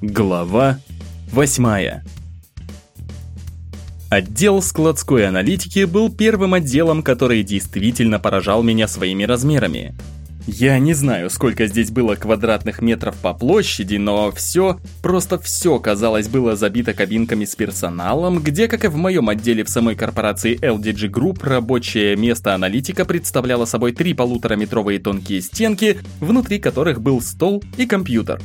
Глава 8 Отдел складской аналитики был первым отделом, который действительно поражал меня своими размерами. Я не знаю, сколько здесь было квадратных метров по площади, но все, просто все, казалось, было забито кабинками с персоналом, где, как и в моем отделе в самой корпорации LDG Group, рабочее место аналитика представляло собой три полутораметровые тонкие стенки, внутри которых был стол и компьютер.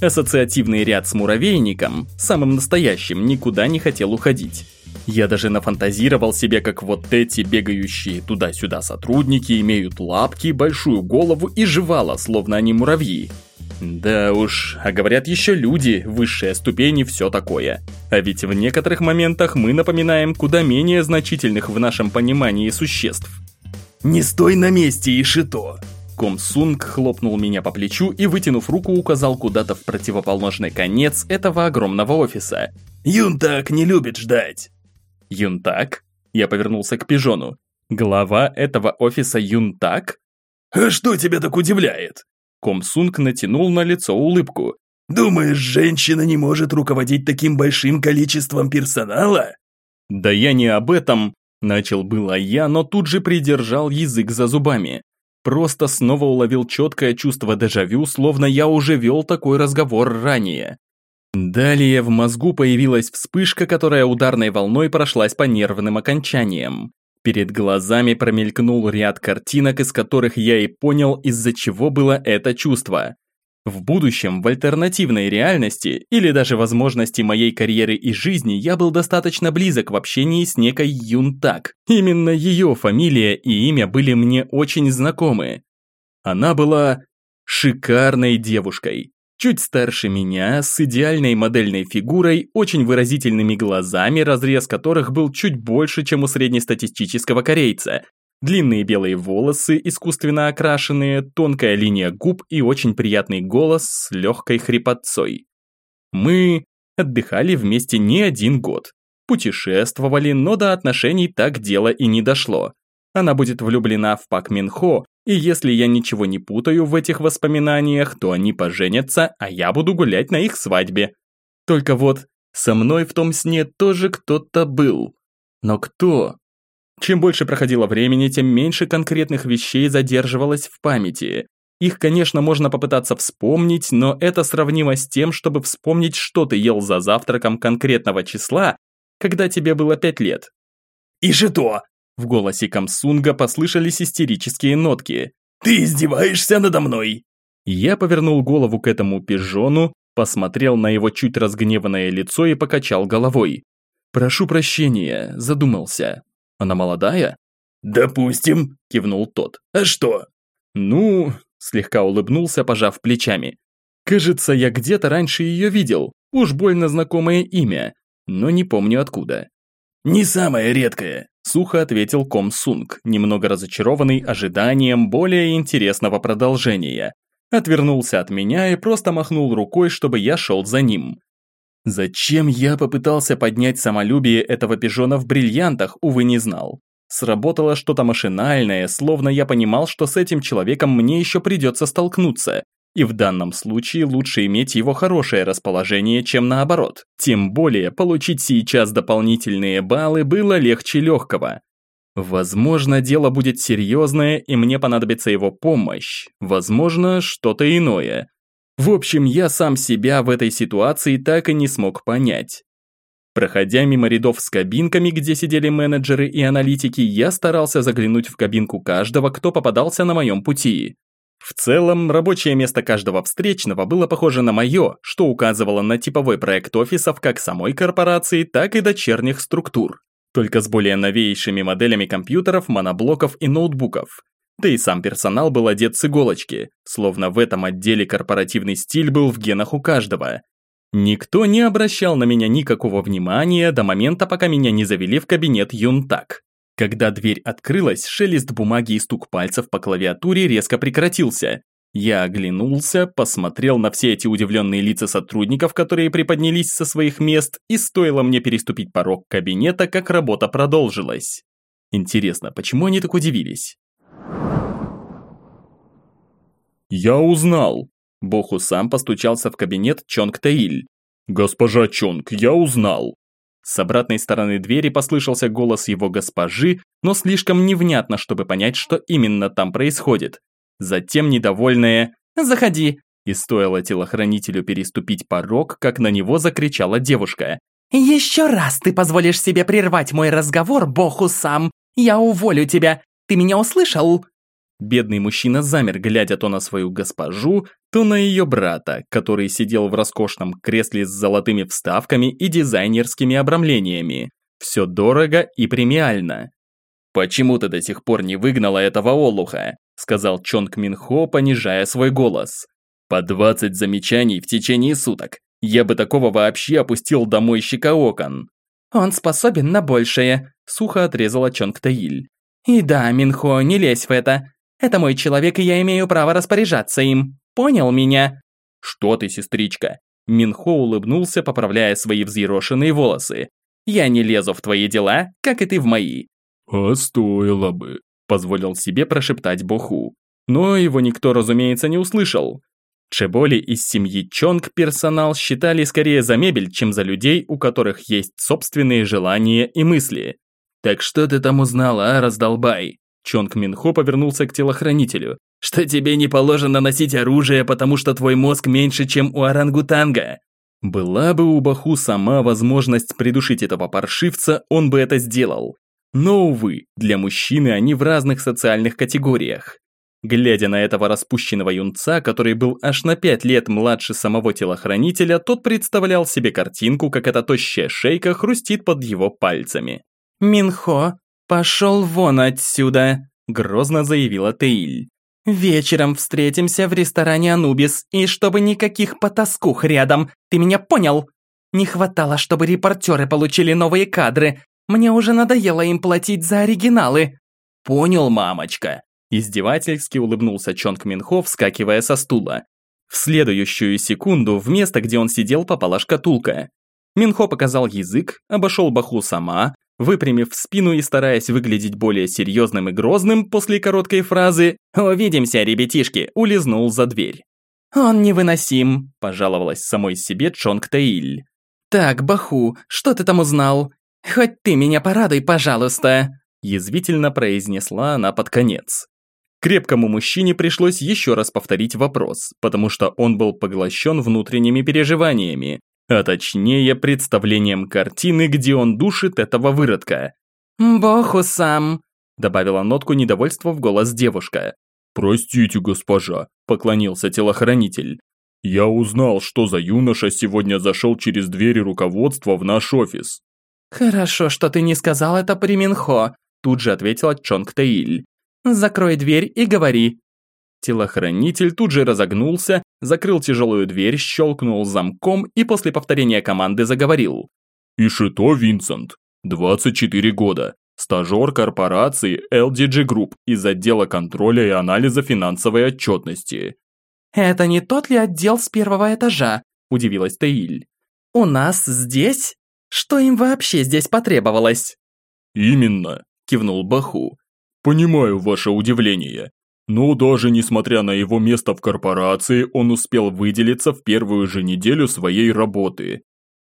Ассоциативный ряд с муравейником, самым настоящим, никуда не хотел уходить. Я даже нафантазировал себе, как вот эти бегающие туда-сюда сотрудники имеют лапки, большую голову и жевало, словно они муравьи. Да уж, а говорят еще люди, высшая ступень и все такое. А ведь в некоторых моментах мы напоминаем куда менее значительных в нашем понимании существ. «Не стой на месте, Ишито!» Комсунг хлопнул меня по плечу и, вытянув руку, указал куда-то в противоположный конец этого огромного офиса. «Юнтак не любит ждать!» «Юнтак?» Я повернулся к пижону. «Глава этого офиса Юнтак?» «А что тебя так удивляет?» Комсунг натянул на лицо улыбку. «Думаешь, женщина не может руководить таким большим количеством персонала?» «Да я не об этом», – начал было я, но тут же придержал язык за зубами. Просто снова уловил четкое чувство дежавю, словно я уже вел такой разговор ранее. Далее в мозгу появилась вспышка, которая ударной волной прошлась по нервным окончаниям. Перед глазами промелькнул ряд картинок, из которых я и понял, из-за чего было это чувство. В будущем, в альтернативной реальности, или даже возможности моей карьеры и жизни, я был достаточно близок в общении с некой Юн Так. Именно ее фамилия и имя были мне очень знакомы. Она была шикарной девушкой. Чуть старше меня, с идеальной модельной фигурой, очень выразительными глазами, разрез которых был чуть больше, чем у среднестатистического корейца, Длинные белые волосы, искусственно окрашенные, тонкая линия губ и очень приятный голос с легкой хрипотцой. Мы отдыхали вместе не один год. Путешествовали, но до отношений так дело и не дошло. Она будет влюблена в Пак Мин Хо, и если я ничего не путаю в этих воспоминаниях, то они поженятся, а я буду гулять на их свадьбе. Только вот, со мной в том сне тоже кто-то был. Но кто? Чем больше проходило времени, тем меньше конкретных вещей задерживалось в памяти. Их, конечно, можно попытаться вспомнить, но это сравнимо с тем, чтобы вспомнить, что ты ел за завтраком конкретного числа, когда тебе было пять лет. «И что?» В голосе Камсунга послышались истерические нотки. «Ты издеваешься надо мной?» Я повернул голову к этому пижону, посмотрел на его чуть разгневанное лицо и покачал головой. «Прошу прощения», задумался. Она молодая?» «Допустим», – кивнул тот. «А что?» «Ну...» – слегка улыбнулся, пожав плечами. «Кажется, я где-то раньше ее видел. Уж больно знакомое имя, но не помню откуда». «Не самое редкое», – сухо ответил Ком Сунг, немного разочарованный ожиданием более интересного продолжения. Отвернулся от меня и просто махнул рукой, чтобы я шел за ним. Зачем я попытался поднять самолюбие этого пижона в бриллиантах, увы, не знал. Сработало что-то машинальное, словно я понимал, что с этим человеком мне еще придется столкнуться. И в данном случае лучше иметь его хорошее расположение, чем наоборот. Тем более, получить сейчас дополнительные баллы было легче легкого. Возможно, дело будет серьезное, и мне понадобится его помощь. Возможно, что-то иное. В общем, я сам себя в этой ситуации так и не смог понять. Проходя мимо рядов с кабинками, где сидели менеджеры и аналитики, я старался заглянуть в кабинку каждого, кто попадался на моем пути. В целом, рабочее место каждого встречного было похоже на мое, что указывало на типовой проект офисов как самой корпорации, так и дочерних структур. Только с более новейшими моделями компьютеров, моноблоков и ноутбуков. Да и сам персонал был одет с иголочки, словно в этом отделе корпоративный стиль был в генах у каждого. Никто не обращал на меня никакого внимания до момента, пока меня не завели в кабинет Юнтак. Когда дверь открылась, шелест бумаги и стук пальцев по клавиатуре резко прекратился. Я оглянулся, посмотрел на все эти удивленные лица сотрудников, которые приподнялись со своих мест, и стоило мне переступить порог кабинета, как работа продолжилась. Интересно, почему они так удивились? «Я узнал!» Боху сам постучался в кабинет Чонг Таиль. «Госпожа Чонг, я узнал!» С обратной стороны двери послышался голос его госпожи, но слишком невнятно, чтобы понять, что именно там происходит. Затем недовольная «Заходи!» И стоило телохранителю переступить порог, как на него закричала девушка. «Еще раз ты позволишь себе прервать мой разговор, Боху сам! Я уволю тебя! Ты меня услышал?» Бедный мужчина замер, глядя то на свою госпожу, то на ее брата, который сидел в роскошном кресле с золотыми вставками и дизайнерскими обрамлениями. Все дорого и премиально. «Почему ты до сих пор не выгнала этого олуха?» сказал Чонг Минхо, понижая свой голос. «По 20 замечаний в течение суток. Я бы такого вообще опустил до мойщика окон». «Он способен на большее», сухо отрезала Чонг Таиль. «И да, Минхо, не лезь в это. Это мой человек, и я имею право распоряжаться им. Понял меня?» «Что ты, сестричка?» Минхо улыбнулся, поправляя свои взъерошенные волосы. «Я не лезу в твои дела, как и ты в мои». «А стоило бы», – позволил себе прошептать Боху. Но его никто, разумеется, не услышал. Чеболи из семьи Чонг персонал считали скорее за мебель, чем за людей, у которых есть собственные желания и мысли. «Так что ты там узнала, а, раздолбай?» Чонг Минхо повернулся к телохранителю что тебе не положено носить оружие, потому что твой мозг меньше, чем у орангутанга. Была бы у Баху сама возможность придушить этого паршивца, он бы это сделал. Но, увы, для мужчины они в разных социальных категориях. Глядя на этого распущенного юнца, который был аж на пять лет младше самого телохранителя, тот представлял себе картинку, как эта тощая шейка хрустит под его пальцами. «Минхо, пошел вон отсюда!» – грозно заявила Теиль. «Вечером встретимся в ресторане «Анубис», и чтобы никаких потаскух рядом, ты меня понял? Не хватало, чтобы репортеры получили новые кадры. Мне уже надоело им платить за оригиналы». «Понял, мамочка», – издевательски улыбнулся Чонг Минхо, вскакивая со стула. В следующую секунду в место, где он сидел, попала шкатулка. Минхо показал язык, обошел Баху сама, Выпрямив спину и стараясь выглядеть более серьезным и грозным после короткой фразы «Увидимся, ребятишки!» улизнул за дверь. «Он невыносим», – пожаловалась самой себе Чонг Таиль. «Так, Баху, что ты там узнал? Хоть ты меня порадуй, пожалуйста», – язвительно произнесла она под конец. Крепкому мужчине пришлось еще раз повторить вопрос, потому что он был поглощен внутренними переживаниями, а точнее представлением картины, где он душит этого выродка. «Боху сам», – добавила нотку недовольства в голос девушка. «Простите, госпожа», – поклонился телохранитель. «Я узнал, что за юноша сегодня зашел через двери руководства в наш офис». «Хорошо, что ты не сказал это при Минхо», – тут же ответила Чонг Таиль. «Закрой дверь и говори, Телохранитель тут же разогнулся, закрыл тяжелую дверь, щелкнул замком и после повторения команды заговорил. «Ишито Винсент, 24 года, стажер корпорации LDG Group из отдела контроля и анализа финансовой отчетности». «Это не тот ли отдел с первого этажа?» – удивилась Таиль. «У нас здесь? Что им вообще здесь потребовалось?» «Именно», – кивнул Баху. «Понимаю ваше удивление. Но даже несмотря на его место в корпорации, он успел выделиться в первую же неделю своей работы.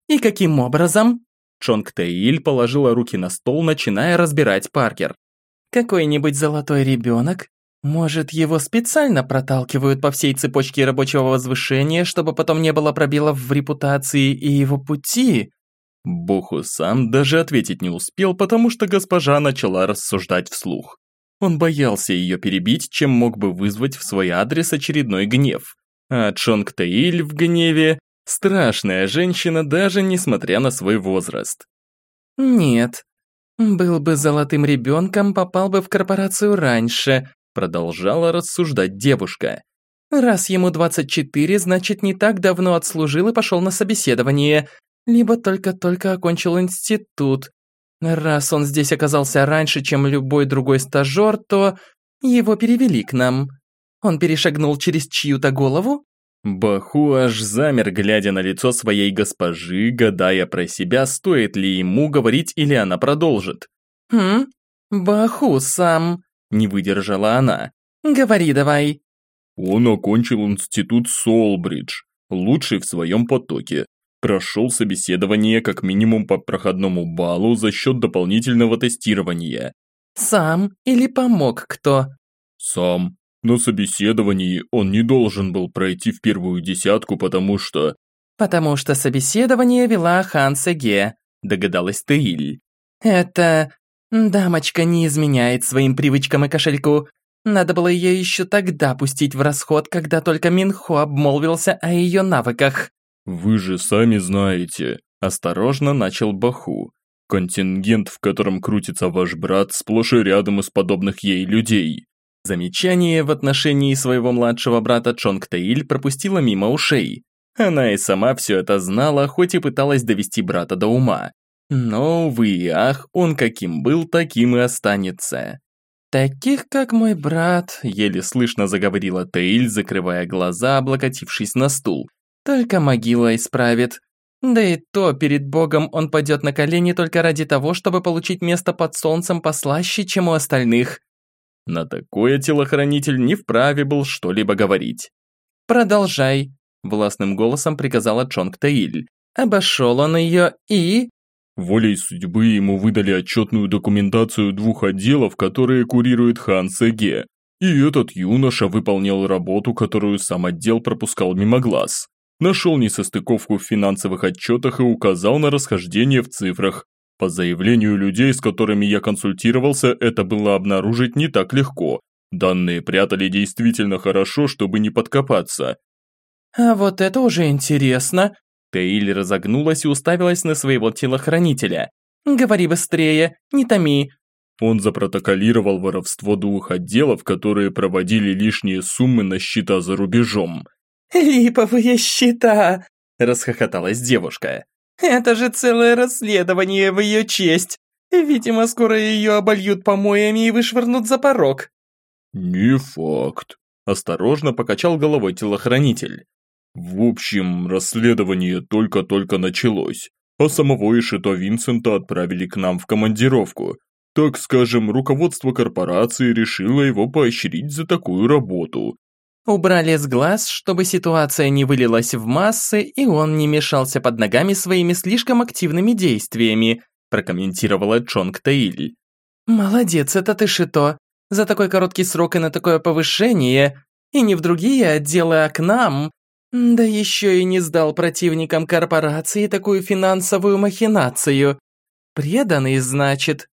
«И каким образом?» Чонг Тэиль положила руки на стол, начиная разбирать Паркер. «Какой-нибудь золотой ребенок? Может, его специально проталкивают по всей цепочке рабочего возвышения, чтобы потом не было пробелов в репутации и его пути?» Буху сам даже ответить не успел, потому что госпожа начала рассуждать вслух. Он боялся ее перебить, чем мог бы вызвать в свой адрес очередной гнев. А Чонг Таиль в гневе – страшная женщина, даже несмотря на свой возраст. «Нет, был бы золотым ребенком, попал бы в корпорацию раньше», продолжала рассуждать девушка. «Раз ему 24, значит не так давно отслужил и пошел на собеседование, либо только-только окончил институт. Раз он здесь оказался раньше, чем любой другой стажер, то его перевели к нам. Он перешагнул через чью-то голову? Баху аж замер, глядя на лицо своей госпожи, гадая про себя, стоит ли ему говорить или она продолжит. «Хм? Баху сам», – не выдержала она. «Говори давай». Он окончил институт Солбридж, лучший в своем потоке. Прошел собеседование как минимум по проходному баллу за счет дополнительного тестирования. Сам или помог кто? Сам. На собеседовании он не должен был пройти в первую десятку, потому что... Потому что собеседование вела Ханса Ге, догадалась Теиль. Это... Дамочка не изменяет своим привычкам и кошельку. Надо было ее еще тогда пустить в расход, когда только Минхо обмолвился о ее навыках. «Вы же сами знаете», – осторожно начал Баху. «Контингент, в котором крутится ваш брат, сплошь и рядом из подобных ей людей». Замечание в отношении своего младшего брата Чонг Таиль пропустила мимо ушей. Она и сама все это знала, хоть и пыталась довести брата до ума. Но, увы и ах, он каким был, таким и останется. «Таких, как мой брат», – еле слышно заговорила Таиль, закрывая глаза, облокотившись на стул. «Только могила исправит. Да и то перед Богом он пойдет на колени только ради того, чтобы получить место под солнцем послаще, чем у остальных». На такое телохранитель не вправе был что-либо говорить. «Продолжай», – властным голосом приказала Чонг Таиль. Обошел он ее и... Волей судьбы ему выдали отчетную документацию двух отделов, которые курирует Хан Сэге. И этот юноша выполнял работу, которую сам отдел пропускал мимо глаз. Нашел несостыковку в финансовых отчетах и указал на расхождение в цифрах. По заявлению людей, с которыми я консультировался, это было обнаружить не так легко. Данные прятали действительно хорошо, чтобы не подкопаться. «А вот это уже интересно», Тейль разогнулась и уставилась на своего телохранителя. «Говори быстрее, не томи». Он запротоколировал воровство двух отделов, которые проводили лишние суммы на счета за рубежом. «Липовые счета!» – расхохоталась девушка. «Это же целое расследование в ее честь! Видимо, скоро ее обольют помоями и вышвырнут за порог». «Не факт», – осторожно покачал головой телохранитель. В общем, расследование только-только началось, а самого Ишито Винсента отправили к нам в командировку. Так скажем, руководство корпорации решило его поощрить за такую работу. Убрали с глаз, чтобы ситуация не вылилась в массы, и он не мешался под ногами своими слишком активными действиями, прокомментировала Чонг Таиль. «Молодец, это ты, Шито. За такой короткий срок и на такое повышение. И не в другие отделы, а к нам. Да еще и не сдал противникам корпорации такую финансовую махинацию. Преданный, значит?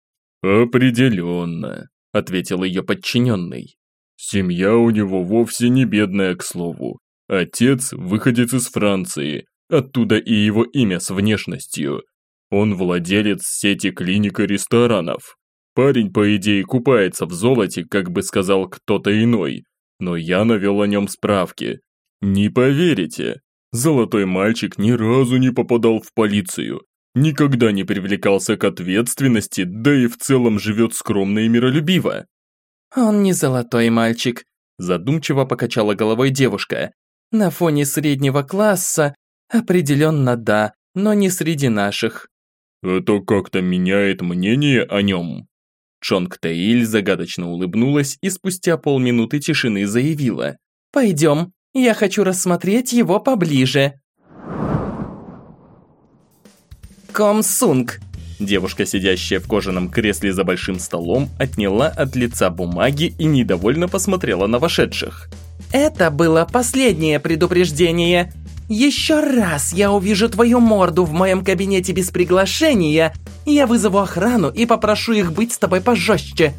Определенно, ответил ее подчиненный. Семья у него вовсе не бедная, к слову. Отец – выходец из Франции, оттуда и его имя с внешностью. Он владелец сети клиник и ресторанов. Парень, по идее, купается в золоте, как бы сказал кто-то иной, но я навел о нем справки. Не поверите, золотой мальчик ни разу не попадал в полицию, никогда не привлекался к ответственности, да и в целом живет скромно и миролюбиво. «Он не золотой мальчик», – задумчиво покачала головой девушка. «На фоне среднего класса определенно да, но не среди наших». «Это как-то меняет мнение о нем». Чонг Таиль загадочно улыбнулась и спустя полминуты тишины заявила. «Пойдем, я хочу рассмотреть его поближе». Комсунг. Девушка, сидящая в кожаном кресле за большим столом, отняла от лица бумаги и недовольно посмотрела на вошедших. «Это было последнее предупреждение. Еще раз я увижу твою морду в моем кабинете без приглашения, я вызову охрану и попрошу их быть с тобой пожестче».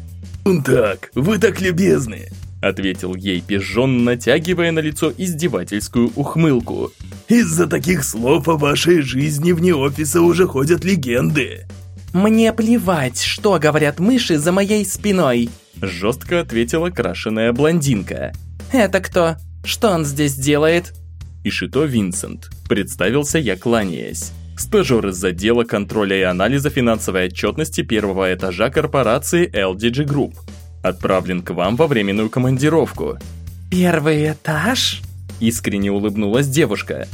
«Так, вы так любезны ответил ей пижон, натягивая на лицо издевательскую ухмылку. «Из-за таких слов о вашей жизни вне офиса уже ходят легенды». «Мне плевать, что говорят мыши за моей спиной», жестко ответила крашеная блондинка. «Это кто? Что он здесь делает?» Ишито Винсент. Представился я, кланяясь. Стажер из отдела контроля и анализа финансовой отчетности первого этажа корпорации LDG Group отправлен к вам во временную командировку». «Первый этаж?» Искренне улыбнулась девушка.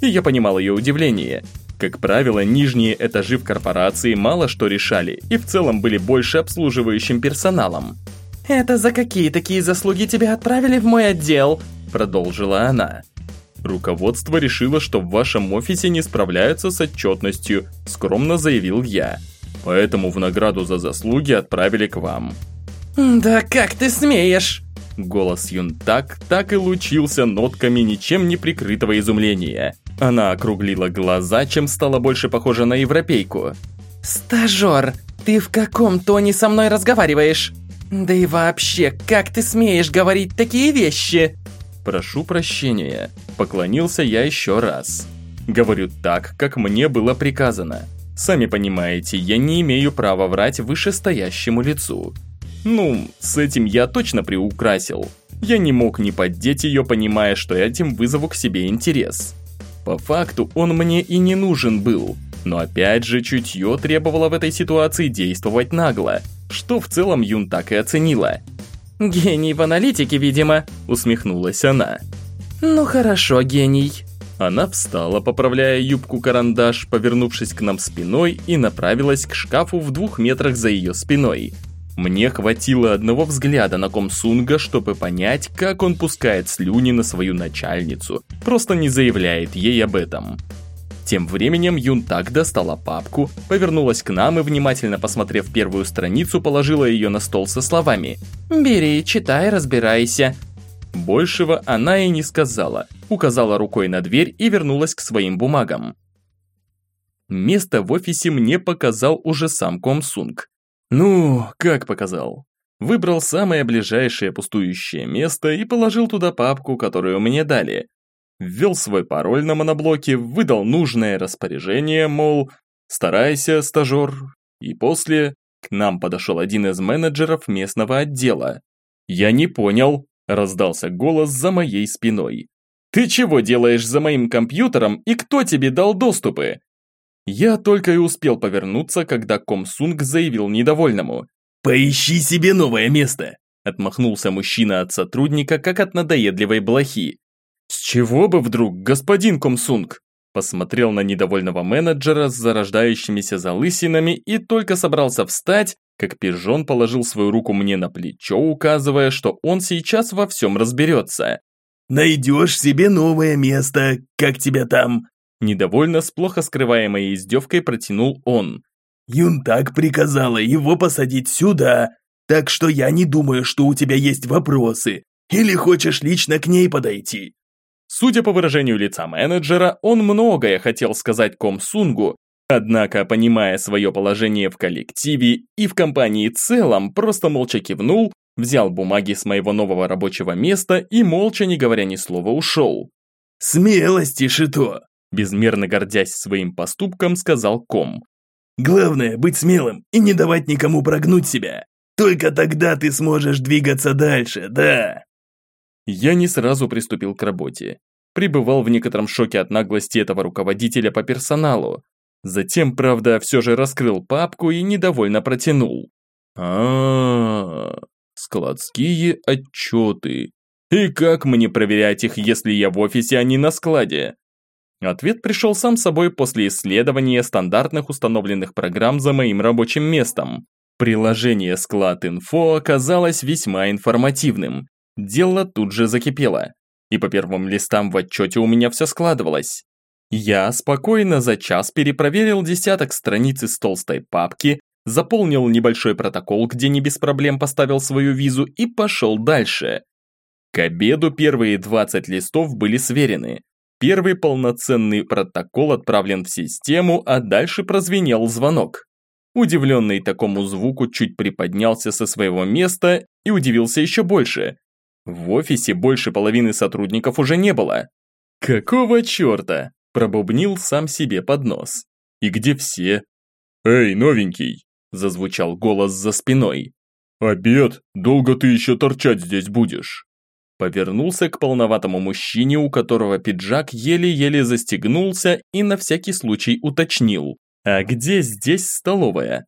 И я понимал ее удивление. Как правило, нижние этажи в корпорации мало что решали и в целом были больше обслуживающим персоналом. «Это за какие такие заслуги тебя отправили в мой отдел?» Продолжила она. «Руководство решило, что в вашем офисе не справляются с отчетностью», скромно заявил я. «Поэтому в награду за заслуги отправили к вам». «Да как ты смеешь?» Голос Юн так, и лучился нотками ничем не прикрытого изумления. Она округлила глаза, чем стала больше похожа на европейку. «Стажер, ты в каком тоне со мной разговариваешь? Да и вообще, как ты смеешь говорить такие вещи?» «Прошу прощения», – поклонился я еще раз. Говорю так, как мне было приказано. Сами понимаете, я не имею права врать вышестоящему лицу. Ну, с этим я точно приукрасил. Я не мог не поддеть ее, понимая, что этим вызову к себе интерес. По факту он мне и не нужен был, но опять же чутье требовало в этой ситуации действовать нагло, что в целом Юн так и оценила. «Гений в аналитике, видимо», — усмехнулась она. «Ну хорошо, гений». Она встала, поправляя юбку-карандаш, повернувшись к нам спиной и направилась к шкафу в двух метрах за ее спиной — мне хватило одного взгляда на Комсунга, чтобы понять, как он пускает слюни на свою начальницу, просто не заявляет ей об этом. Тем временем Юн так достала папку, повернулась к нам и, внимательно посмотрев первую страницу, положила ее на стол со словами «Бери, читай, разбирайся». Большего она и не сказала, указала рукой на дверь и вернулась к своим бумагам. Место в офисе мне показал уже сам Комсунг. Ну, как показал. Выбрал самое ближайшее пустующее место и положил туда папку, которую мне дали. Ввел свой пароль на моноблоке, выдал нужное распоряжение, мол, старайся, стажер. И после к нам подошел один из менеджеров местного отдела. «Я не понял», – раздался голос за моей спиной. «Ты чего делаешь за моим компьютером и кто тебе дал доступы?» Я только и успел повернуться, когда Комсунг заявил недовольному. «Поищи себе новое место!» Отмахнулся мужчина от сотрудника, как от надоедливой блохи. «С чего бы вдруг, господин Комсунг?» Посмотрел на недовольного менеджера с зарождающимися залысинами и только собрался встать, как пижон положил свою руку мне на плечо, указывая, что он сейчас во всем разберется. «Найдешь себе новое место, как тебя там?» Недовольно с плохо скрываемой издевкой протянул он. «Юн так приказала его посадить сюда, так что я не думаю, что у тебя есть вопросы. Или хочешь лично к ней подойти?» Судя по выражению лица менеджера, он многое хотел сказать Комсунгу, однако, понимая свое положение в коллективе и в компании целом, просто молча кивнул, взял бумаги с моего нового рабочего места и, молча не говоря ни слова, ушел. «Смелости, Шито!» Безмерно гордясь своим поступком, сказал Ком. «Главное, быть смелым и не давать никому прогнуть себя. Только тогда ты сможешь двигаться дальше, да!» Я не сразу приступил к работе. Пребывал в некотором шоке от наглости этого руководителя по персоналу. Затем, правда, все же раскрыл папку и недовольно протянул. а, -а, -а складские отчеты. И как мне проверять их, если я в офисе, а не на складе? Ответ пришел сам собой после исследования стандартных установленных программ за моим рабочим местом. Приложение «Склад.инфо» оказалось весьма информативным. Дело тут же закипело. И по первым листам в отчете у меня все складывалось. Я спокойно за час перепроверил десяток страниц из толстой папки, заполнил небольшой протокол, где не без проблем поставил свою визу и пошел дальше. К обеду первые 20 листов были сверены, Первый полноценный протокол отправлен в систему, а дальше прозвенел звонок. Удивленный такому звуку чуть приподнялся со своего места и удивился еще больше. В офисе больше половины сотрудников уже не было. «Какого черта?» – пробубнил сам себе под нос. «И где все?» «Эй, новенький!» – зазвучал голос за спиной. «Обед? Долго ты еще торчать здесь будешь?» Повернулся к полноватому мужчине, у которого пиджак еле-еле застегнулся и на всякий случай уточнил. «А где здесь столовая?»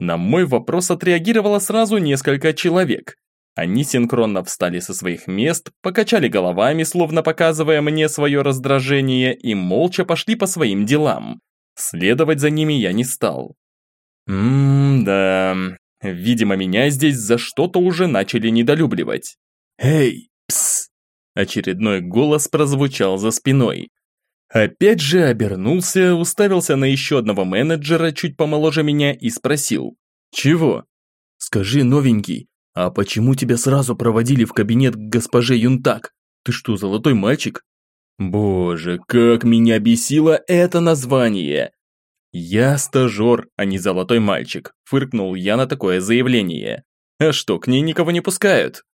На мой вопрос отреагировало сразу несколько человек. Они синхронно встали со своих мест, покачали головами, словно показывая мне свое раздражение, и молча пошли по своим делам. Следовать за ними я не стал. Ммм, да, Видимо, меня здесь за что-то уже начали недолюбливать. «Эй, пс!» Очередной голос прозвучал за спиной. Опять же обернулся, уставился на еще одного менеджера, чуть помоложе меня, и спросил. «Чего?» «Скажи, новенький, а почему тебя сразу проводили в кабинет к госпоже Юнтак? Ты что, золотой мальчик?» Боже, как меня бесило это название! Я стажер, а не золотой мальчик, фыркнул я на такое заявление. А что, к ней никого не пускают?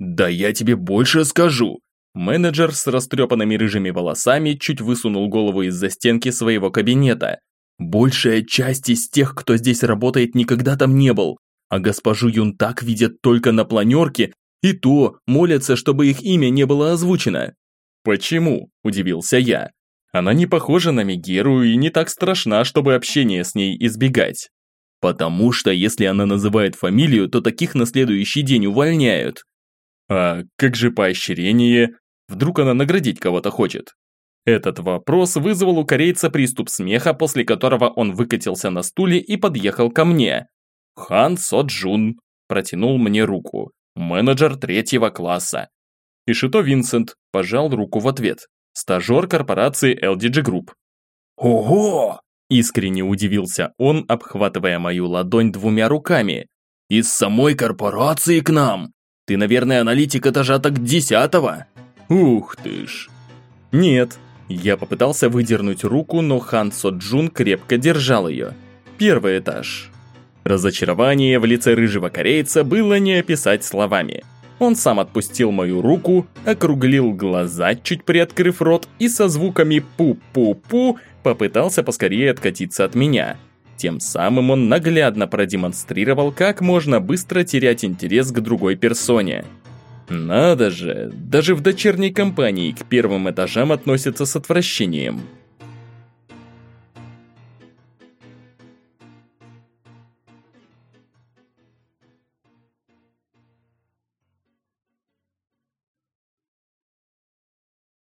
Да я тебе больше скажу. Менеджер с растрепанными рыжими волосами чуть высунул голову из-за стенки своего кабинета. Большая часть из тех, кто здесь работает, никогда там не был, а госпожу Юнтак видят только на планерке, и то молятся, чтобы их имя не было озвучено. «Почему?» – удивился я. «Она не похожа на Мегеру и не так страшна, чтобы общение с ней избегать». «Потому что если она называет фамилию, то таких на следующий день увольняют». «А как же поощрение? Вдруг она наградить кого-то хочет?» Этот вопрос вызвал у корейца приступ смеха, после которого он выкатился на стуле и подъехал ко мне. «Хан Соджун», протянул мне руку, менеджер третьего класса. И Шито Винсент пожал руку в ответ. Стажер корпорации LDG Group. «Ого!» – искренне удивился он, обхватывая мою ладонь двумя руками. «Из самой корпорации к нам! Ты, наверное, аналитик этажа так десятого?» «Ух ты ж!» «Нет». Я попытался выдернуть руку, но Хан Со Джун крепко держал ее. Первый этаж. Разочарование в лице рыжего корейца было не описать словами. Он сам отпустил мою руку, округлил глаза, чуть приоткрыв рот, и со звуками «пу-пу-пу» попытался поскорее откатиться от меня. Тем самым он наглядно продемонстрировал, как можно быстро терять интерес к другой персоне. Надо же, даже в дочерней компании к первым этажам относятся с отвращением.